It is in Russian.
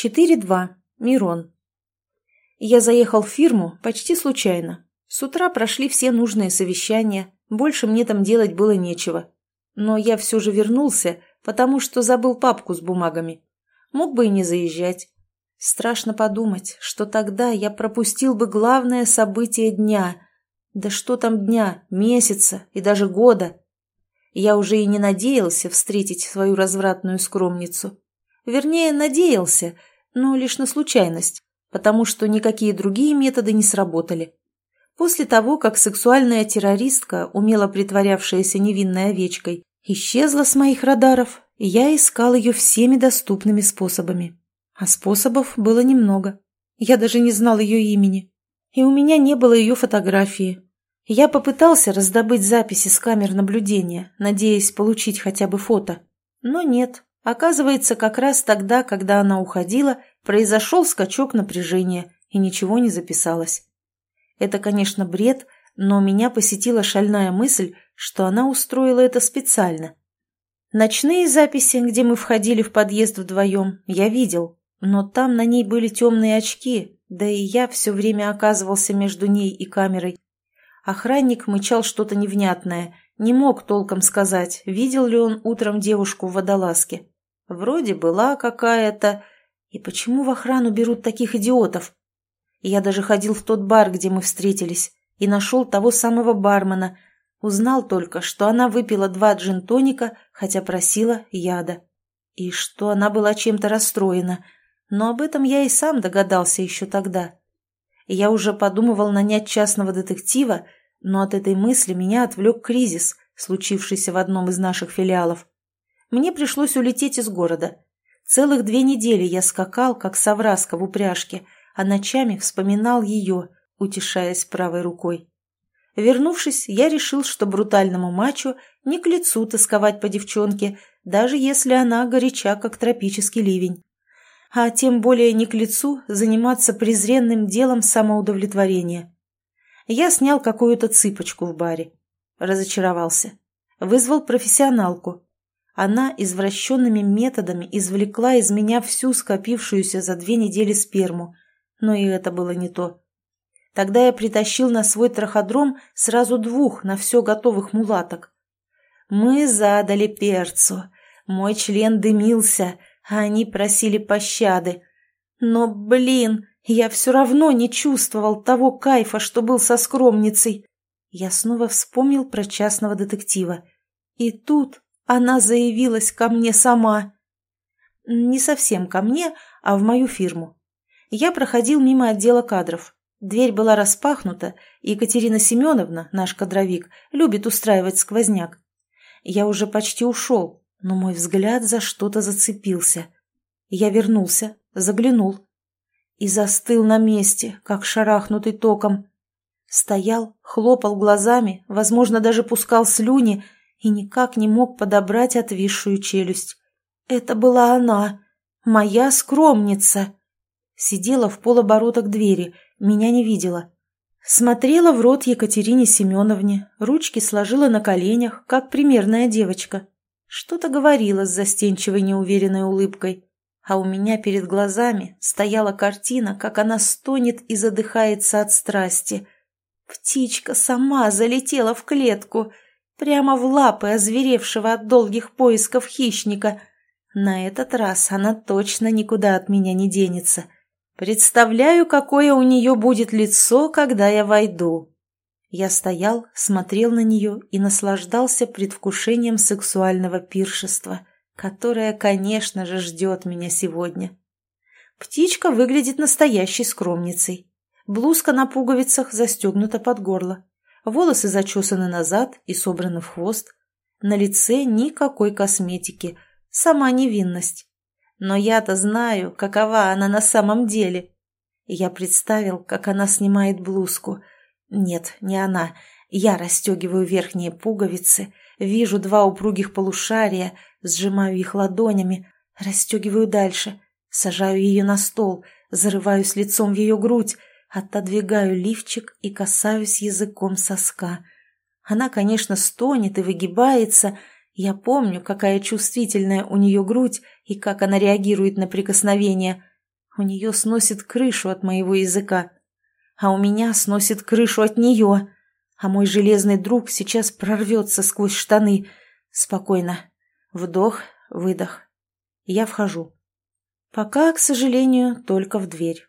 4.2. Мирон. Я заехал в фирму почти случайно. С утра прошли все нужные совещания, больше мне там делать было нечего. Но я все же вернулся, потому что забыл папку с бумагами. Мог бы и не заезжать. Страшно подумать, что тогда я пропустил бы главное событие дня. Да что там дня, месяца и даже года. Я уже и не надеялся встретить свою развратную скромницу. Вернее, надеялся, но лишь на случайность, потому что никакие другие методы не сработали. После того, как сексуальная террористка, умело притворявшаяся невинной овечкой, исчезла с моих радаров, я искал ее всеми доступными способами. А способов было немного. Я даже не знал ее имени. И у меня не было ее фотографии. Я попытался раздобыть записи с камер наблюдения, надеясь получить хотя бы фото. Но нет. Оказывается, как раз тогда, когда она уходила, произошел скачок напряжения, и ничего не записалось. Это, конечно, бред, но меня посетила шальная мысль, что она устроила это специально. Ночные записи, где мы входили в подъезд вдвоем, я видел, но там на ней были темные очки, да и я все время оказывался между ней и камерой. Охранник мычал что-то невнятное, не мог толком сказать, видел ли он утром девушку в водолазке. Вроде была какая-то... И почему в охрану берут таких идиотов? Я даже ходил в тот бар, где мы встретились, и нашел того самого бармена. Узнал только, что она выпила два джин-тоника, хотя просила яда. И что она была чем-то расстроена. Но об этом я и сам догадался еще тогда. Я уже подумывал нанять частного детектива, но от этой мысли меня отвлек кризис, случившийся в одном из наших филиалов. Мне пришлось улететь из города. Целых две недели я скакал, как совраска в упряжке – а ночами вспоминал ее, утешаясь правой рукой. Вернувшись, я решил, что брутальному мачо не к лицу тосковать по девчонке, даже если она горяча, как тропический ливень. А тем более не к лицу заниматься презренным делом самоудовлетворения. Я снял какую-то цыпочку в баре. Разочаровался. Вызвал профессионалку. Она извращенными методами извлекла из меня всю скопившуюся за две недели сперму – но и это было не то. Тогда я притащил на свой траходром сразу двух на все готовых мулаток. Мы задали перцу. Мой член дымился, а они просили пощады. Но, блин, я все равно не чувствовал того кайфа, что был со скромницей. Я снова вспомнил про частного детектива. И тут она заявилась ко мне сама. Не совсем ко мне, а в мою фирму. Я проходил мимо отдела кадров. Дверь была распахнута, и Екатерина Семеновна, наш кадровик, любит устраивать сквозняк. Я уже почти ушел, но мой взгляд за что-то зацепился. Я вернулся, заглянул и застыл на месте, как шарахнутый током. Стоял, хлопал глазами, возможно, даже пускал слюни и никак не мог подобрать отвисшую челюсть. Это была она, моя скромница. Сидела в полоборота к двери, меня не видела. Смотрела в рот Екатерине Семеновне, ручки сложила на коленях, как примерная девочка. Что-то говорила с застенчивой неуверенной улыбкой. А у меня перед глазами стояла картина, как она стонет и задыхается от страсти. Птичка сама залетела в клетку, прямо в лапы озверевшего от долгих поисков хищника. На этот раз она точно никуда от меня не денется. — Представляю, какое у нее будет лицо, когда я войду. Я стоял, смотрел на нее и наслаждался предвкушением сексуального пиршества, которое, конечно же, ждет меня сегодня. Птичка выглядит настоящей скромницей. Блузка на пуговицах застегнута под горло. Волосы зачесаны назад и собраны в хвост. На лице никакой косметики. Сама невинность. Но я-то знаю, какова она на самом деле. Я представил, как она снимает блузку. Нет, не она. Я расстегиваю верхние пуговицы, вижу два упругих полушария, сжимаю их ладонями, расстегиваю дальше, сажаю ее на стол, зарываюсь лицом в ее грудь, отодвигаю лифчик и касаюсь языком соска. Она, конечно, стонет и выгибается, я помню, какая чувствительная у нее грудь и как она реагирует на прикосновение. У нее сносит крышу от моего языка. А у меня сносит крышу от нее. А мой железный друг сейчас прорвется сквозь штаны. Спокойно. Вдох, выдох. Я вхожу. Пока, к сожалению, только в дверь.